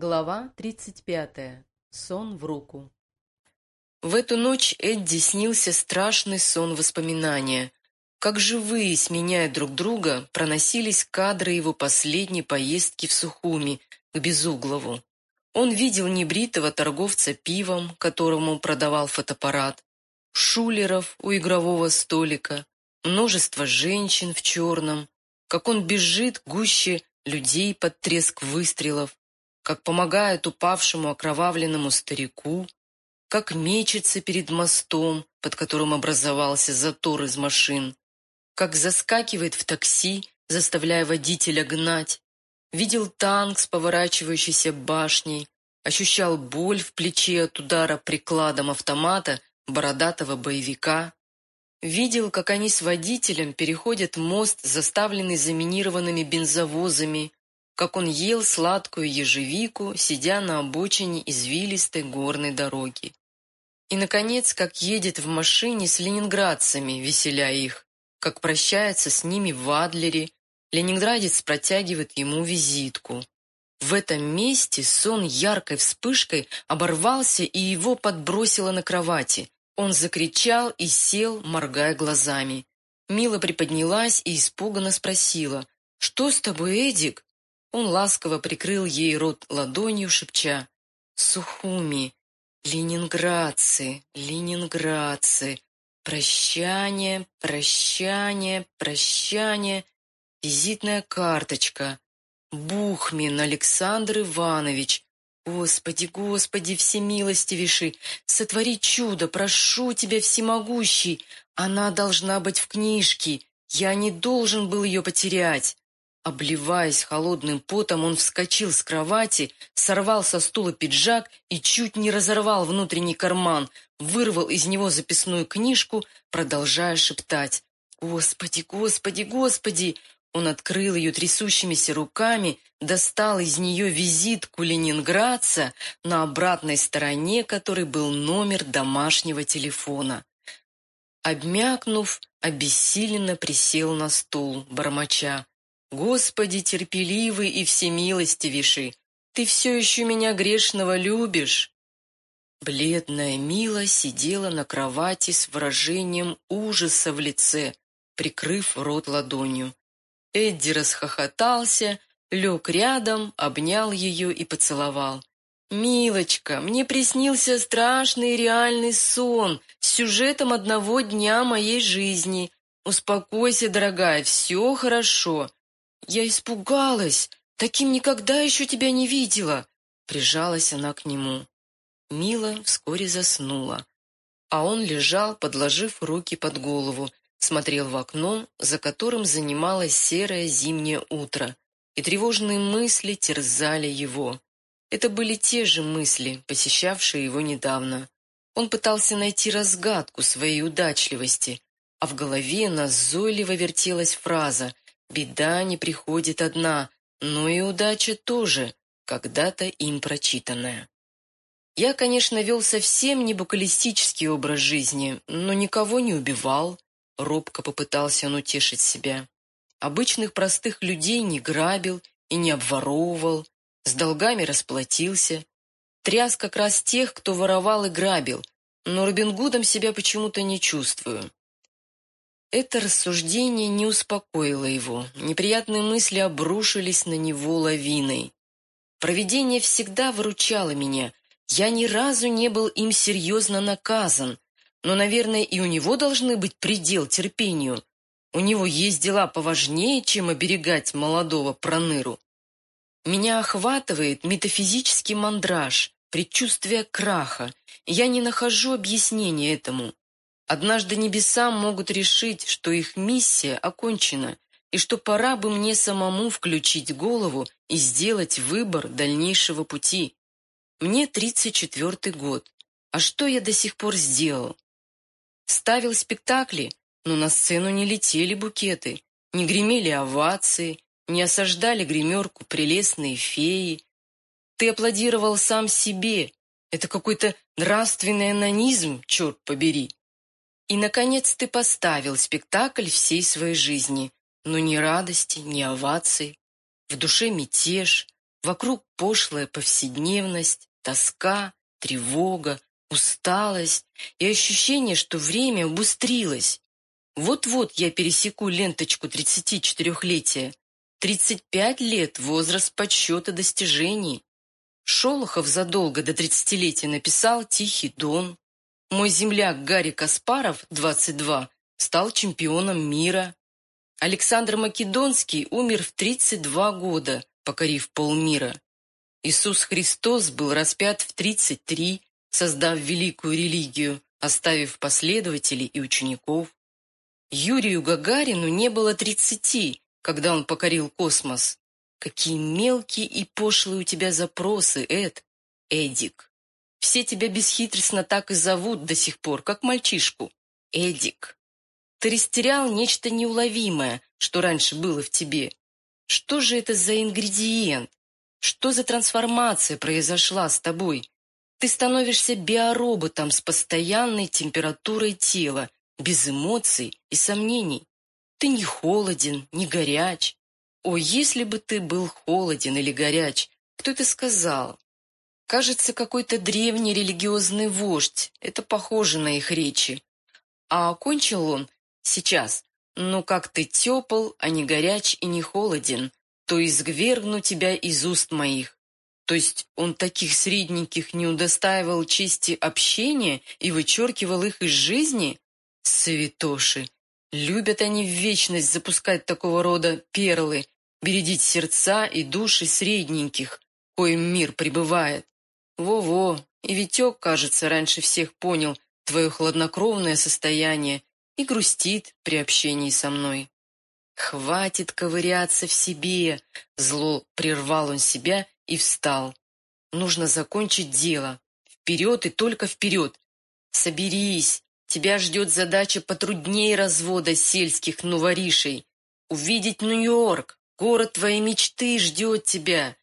Глава 35. Сон в руку. В эту ночь Эдди снился страшный сон воспоминания. Как живые, сменяя друг друга, проносились кадры его последней поездки в Сухуми, к Безуглову. Он видел небритого торговца пивом, которому продавал фотоаппарат, шулеров у игрового столика, множество женщин в черном, как он бежит гуще людей под треск выстрелов, как помогает упавшему окровавленному старику, как мечется перед мостом, под которым образовался затор из машин, как заскакивает в такси, заставляя водителя гнать, видел танк с поворачивающейся башней, ощущал боль в плече от удара прикладом автомата бородатого боевика, видел, как они с водителем переходят мост, заставленный заминированными бензовозами, как он ел сладкую ежевику, сидя на обочине извилистой горной дороги. И, наконец, как едет в машине с ленинградцами, веселя их, как прощается с ними в Адлере, ленинградец протягивает ему визитку. В этом месте сон яркой вспышкой оборвался и его подбросило на кровати. Он закричал и сел, моргая глазами. Мила приподнялась и испуганно спросила, «Что с тобой, Эдик?» Он ласково прикрыл ей рот ладонью, шепча «Сухуми, ленинградцы, ленинградцы, прощание, прощание, прощание, визитная карточка, Бухмин Александр Иванович, Господи, Господи, всемилостивейший, сотвори чудо, прошу тебя, всемогущий, она должна быть в книжке, я не должен был ее потерять». Обливаясь холодным потом, он вскочил с кровати, сорвал со стула пиджак и чуть не разорвал внутренний карман, вырвал из него записную книжку, продолжая шептать «Господи, Господи, Господи!» Он открыл ее трясущимися руками, достал из нее визитку ленинградца, на обратной стороне которой был номер домашнего телефона. Обмякнув, обессиленно присел на стул, бормоча. Господи, терпеливый и всемилостивейший, ты все еще меня грешного любишь. Бледная Мила сидела на кровати с выражением ужаса в лице, прикрыв рот ладонью. Эдди расхохотался, лег рядом, обнял ее и поцеловал. «Милочка, мне приснился страшный реальный сон с сюжетом одного дня моей жизни. Успокойся, дорогая, все хорошо. «Я испугалась! Таким никогда еще тебя не видела!» Прижалась она к нему. Мила вскоре заснула, а он лежал, подложив руки под голову, смотрел в окно, за которым занималось серое зимнее утро, и тревожные мысли терзали его. Это были те же мысли, посещавшие его недавно. Он пытался найти разгадку своей удачливости, а в голове назойливо вертелась фраза Беда не приходит одна, но и удача тоже, когда-то им прочитанная. Я, конечно, вел совсем не букалистический образ жизни, но никого не убивал, робко попытался он утешить себя. Обычных простых людей не грабил и не обворовывал, с долгами расплатился. Тряс как раз тех, кто воровал и грабил, но Робин Гудом себя почему-то не чувствую. Это рассуждение не успокоило его. Неприятные мысли обрушились на него лавиной. Провидение всегда выручало меня. Я ни разу не был им серьезно наказан. Но, наверное, и у него должны быть предел терпению. У него есть дела поважнее, чем оберегать молодого проныру. Меня охватывает метафизический мандраж, предчувствие краха. Я не нахожу объяснения этому. Однажды небеса могут решить, что их миссия окончена, и что пора бы мне самому включить голову и сделать выбор дальнейшего пути. Мне 34 год. А что я до сих пор сделал? Ставил спектакли, но на сцену не летели букеты, не гремели овации, не осаждали гримерку прелестные феи. Ты аплодировал сам себе. Это какой-то нравственный анонизм, черт побери. И, наконец, ты поставил спектакль всей своей жизни, но ни радости, ни оваций. В душе мятеж, Вокруг пошлая повседневность, тоска, тревога, усталость и ощущение, что время убыстрилось. Вот-вот я пересеку ленточку 34-летия. 35 лет – возраст подсчета достижений. Шолохов задолго до тридцатилетия написал «Тихий дон». Мой земляк Гарри Каспаров, 22, стал чемпионом мира. Александр Македонский умер в 32 года, покорив полмира. Иисус Христос был распят в 33, создав великую религию, оставив последователей и учеников. Юрию Гагарину не было 30, когда он покорил космос. Какие мелкие и пошлые у тебя запросы, Эд, Эдик. Все тебя бесхитростно так и зовут до сих пор, как мальчишку. Эдик. Ты растерял нечто неуловимое, что раньше было в тебе. Что же это за ингредиент? Что за трансформация произошла с тобой? Ты становишься биороботом с постоянной температурой тела, без эмоций и сомнений. Ты не холоден, не горяч. О, если бы ты был холоден или горяч, кто это сказал? Кажется, какой-то древний религиозный вождь. Это похоже на их речи. А окончил он сейчас. Ну, как ты тепл, а не горяч и не холоден, то изгвергну тебя из уст моих. То есть он таких средненьких не удостаивал чести общения и вычеркивал их из жизни? Святоши! Любят они в вечность запускать такого рода перлы, бередить сердца и души средненьких, коим мир пребывает. Во-во, и Витек, кажется, раньше всех понял твое хладнокровное состояние и грустит при общении со мной. «Хватит ковыряться в себе!» Зло прервал он себя и встал. «Нужно закончить дело. Вперед и только вперед! Соберись! Тебя ждет задача потруднее развода сельских новоришей. Увидеть Нью-Йорк, город твоей мечты ждет тебя.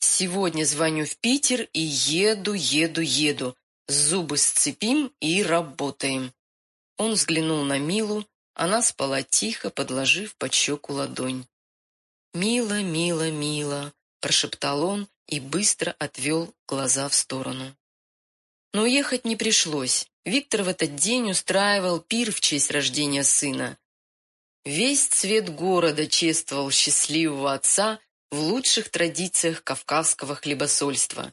Сегодня звоню в Питер и еду, еду, еду. Зубы сцепим и работаем. Он взглянул на Милу, она спала тихо, подложив под щеку ладонь. «Мила, мила, мила», — прошептал он и быстро отвел глаза в сторону. Но уехать не пришлось. Виктор в этот день устраивал пир в честь рождения сына. Весь цвет города чествовал счастливого отца в лучших традициях кавказского хлебосольства.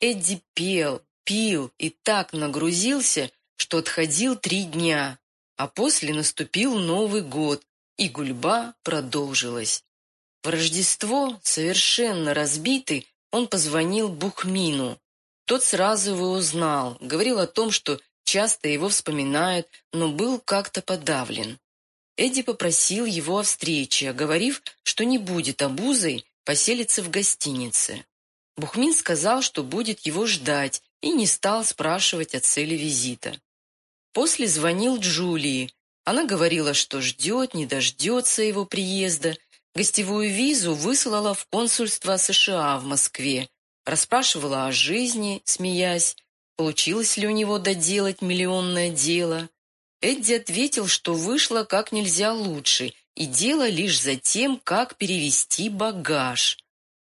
Эдди пел, пил и так нагрузился, что отходил три дня, а после наступил Новый год, и гульба продолжилась. В Рождество, совершенно разбитый, он позвонил Бухмину. Тот сразу его узнал, говорил о том, что часто его вспоминают, но был как-то подавлен. Эдди попросил его о встрече, говорив, что не будет обузой поселиться в гостинице. Бухмин сказал, что будет его ждать, и не стал спрашивать о цели визита. После звонил Джулии. Она говорила, что ждет, не дождется его приезда. Гостевую визу выслала в консульство США в Москве. Расспрашивала о жизни, смеясь, получилось ли у него доделать миллионное дело. Эдди ответил, что вышло как нельзя лучше, и дело лишь за тем, как перевести багаж.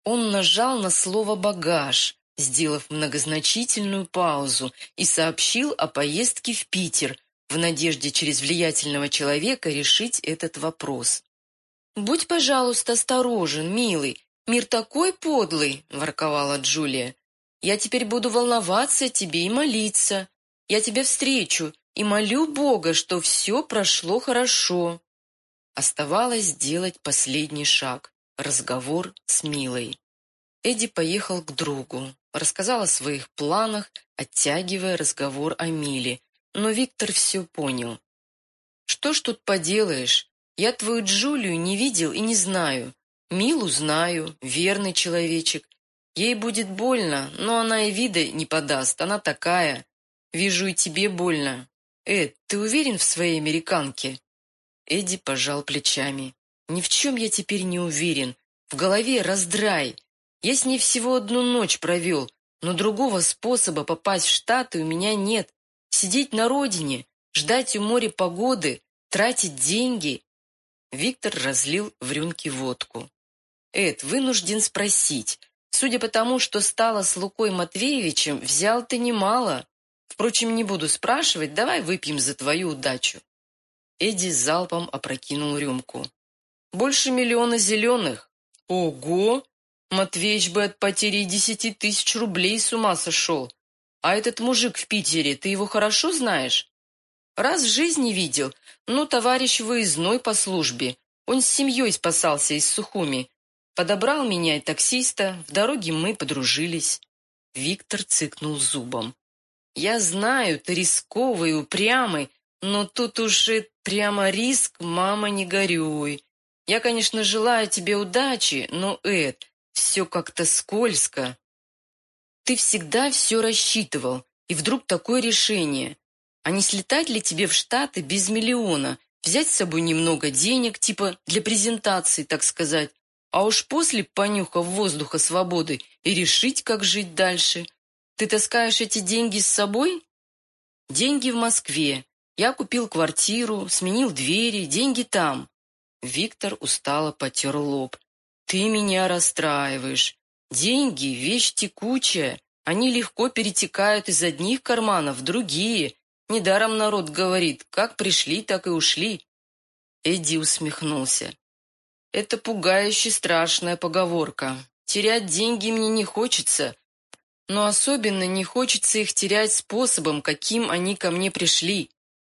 Он нажал на слово «багаж», сделав многозначительную паузу, и сообщил о поездке в Питер в надежде через влиятельного человека решить этот вопрос. «Будь, пожалуйста, осторожен, милый, мир такой подлый!» – ворковала Джулия. Я теперь буду волноваться тебе и молиться. Я тебя встречу и молю Бога, что все прошло хорошо. Оставалось сделать последний шаг – разговор с Милой. Эдди поехал к другу, рассказал о своих планах, оттягивая разговор о Миле, но Виктор все понял. «Что ж тут поделаешь? Я твою Джулию не видел и не знаю. Милу знаю, верный человечек, Ей будет больно, но она и вида не подаст, она такая. Вижу, и тебе больно. Эд, ты уверен в своей американке?» Эдди пожал плечами. «Ни в чем я теперь не уверен. В голове раздрай. Я с ней всего одну ночь провел, но другого способа попасть в Штаты у меня нет. Сидеть на родине, ждать у моря погоды, тратить деньги». Виктор разлил в рюмки водку. «Эд, вынужден спросить, Судя по тому, что стало с Лукой Матвеевичем, взял ты немало. Впрочем, не буду спрашивать, давай выпьем за твою удачу. Эдди залпом опрокинул рюмку. Больше миллиона зеленых. Ого! Матвеич бы от потери десяти тысяч рублей с ума сошел. А этот мужик в Питере, ты его хорошо знаешь? Раз в жизни видел. Ну, товарищ выездной по службе. Он с семьей спасался из Сухуми. Подобрал меня и таксиста, в дороге мы подружились. Виктор цыкнул зубом. Я знаю, ты рисковый, упрямый, но тут уже прямо риск, мама, не горюй. Я, конечно, желаю тебе удачи, но, Эд, все как-то скользко. Ты всегда все рассчитывал, и вдруг такое решение. А не слетать ли тебе в Штаты без миллиона, взять с собой немного денег, типа для презентации, так сказать, а уж после, понюхав воздуха свободы, и решить, как жить дальше. Ты таскаешь эти деньги с собой? Деньги в Москве. Я купил квартиру, сменил двери, деньги там. Виктор устало потер лоб. Ты меня расстраиваешь. Деньги — вещь текучая. Они легко перетекают из одних карманов в другие. Недаром народ говорит, как пришли, так и ушли. Эдди усмехнулся. Это пугающе страшная поговорка. Терять деньги мне не хочется, но особенно не хочется их терять способом, каким они ко мне пришли.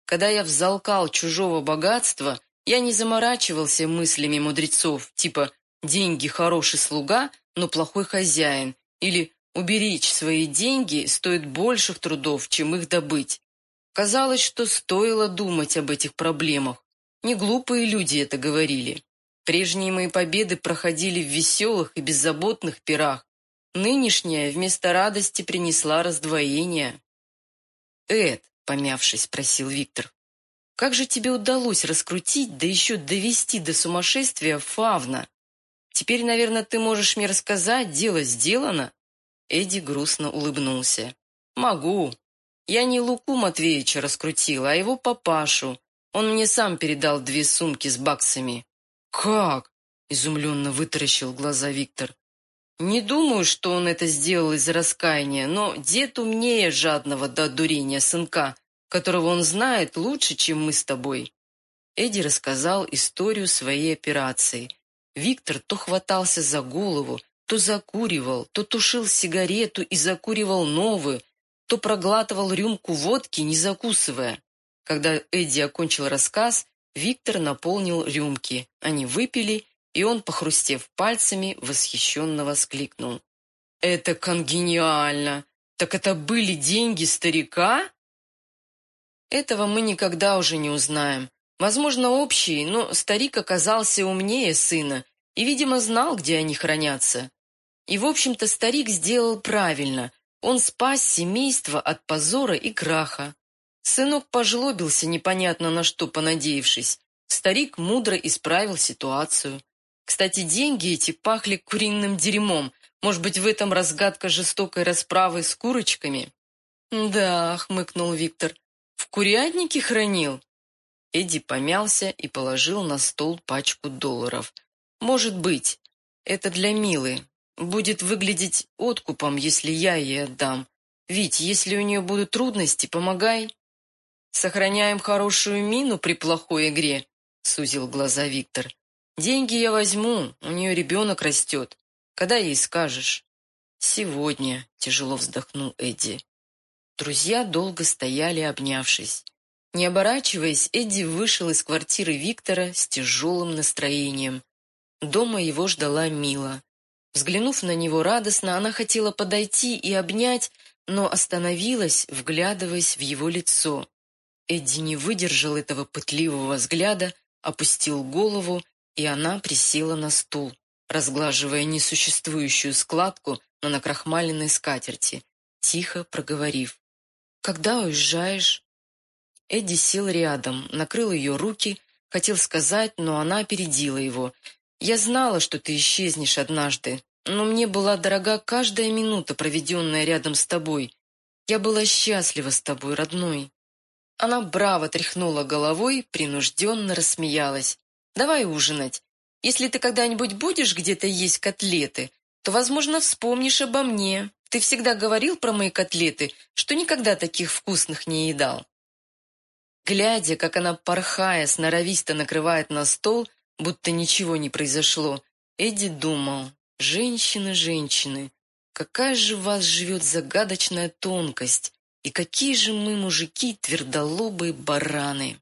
Когда я взалкал чужого богатства, я не заморачивался мыслями мудрецов, типа «деньги – хороший слуга, но плохой хозяин» или «уберечь свои деньги стоит больших трудов, чем их добыть». Казалось, что стоило думать об этих проблемах. Не глупые люди это говорили. Прежние мои победы проходили в веселых и беззаботных пирах. Нынешняя вместо радости принесла раздвоение. «Эд», — помявшись, спросил Виктор, «как же тебе удалось раскрутить, да еще довести до сумасшествия Фавна? Теперь, наверное, ты можешь мне рассказать, дело сделано?» Эдди грустно улыбнулся. «Могу. Я не Луку Матвеевича раскрутила, а его папашу. Он мне сам передал две сумки с баксами. «Как?» – изумленно вытаращил глаза Виктор. «Не думаю, что он это сделал из раскаяния, но дед умнее жадного до дурения сынка, которого он знает лучше, чем мы с тобой». Эдди рассказал историю своей операции. Виктор то хватался за голову, то закуривал, то тушил сигарету и закуривал новую, то проглатывал рюмку водки, не закусывая. Когда Эдди окончил рассказ, Виктор наполнил рюмки. Они выпили, и он, похрустев пальцами, восхищенно воскликнул. «Это конгениально! Так это были деньги старика?» Этого мы никогда уже не узнаем. Возможно, общие, но старик оказался умнее сына и, видимо, знал, где они хранятся. И, в общем-то, старик сделал правильно. Он спас семейство от позора и краха. Сынок пожлобился непонятно на что, понадеявшись. Старик мудро исправил ситуацию. Кстати, деньги эти пахли куриным дерьмом. Может быть, в этом разгадка жестокой расправы с курочками? «Да», — хмыкнул Виктор, — «в курятнике хранил?» Эдди помялся и положил на стол пачку долларов. «Может быть. Это для Милы. Будет выглядеть откупом, если я ей отдам. Ведь, если у нее будут трудности, помогай». «Сохраняем хорошую мину при плохой игре», — сузил глаза Виктор. «Деньги я возьму, у нее ребенок растет. Когда ей скажешь?» «Сегодня», — тяжело вздохнул Эдди. Друзья долго стояли, обнявшись. Не оборачиваясь, Эдди вышел из квартиры Виктора с тяжелым настроением. Дома его ждала Мила. Взглянув на него радостно, она хотела подойти и обнять, но остановилась, вглядываясь в его лицо. Эдди не выдержал этого пытливого взгляда, опустил голову, и она присела на стул, разглаживая несуществующую складку на накрахмаленной скатерти, тихо проговорив. «Когда уезжаешь?» Эдди сел рядом, накрыл ее руки, хотел сказать, но она опередила его. «Я знала, что ты исчезнешь однажды, но мне была дорога каждая минута, проведенная рядом с тобой. Я была счастлива с тобой, родной». Она браво тряхнула головой, принужденно рассмеялась. «Давай ужинать. Если ты когда-нибудь будешь где-то есть котлеты, то, возможно, вспомнишь обо мне. Ты всегда говорил про мои котлеты, что никогда таких вкусных не едал». Глядя, как она, порхая, сноровисто накрывает на стол, будто ничего не произошло, Эдди думал, «Женщины, женщины, какая же в вас живет загадочная тонкость, и какие же мы, мужики, твердолобые бараны!»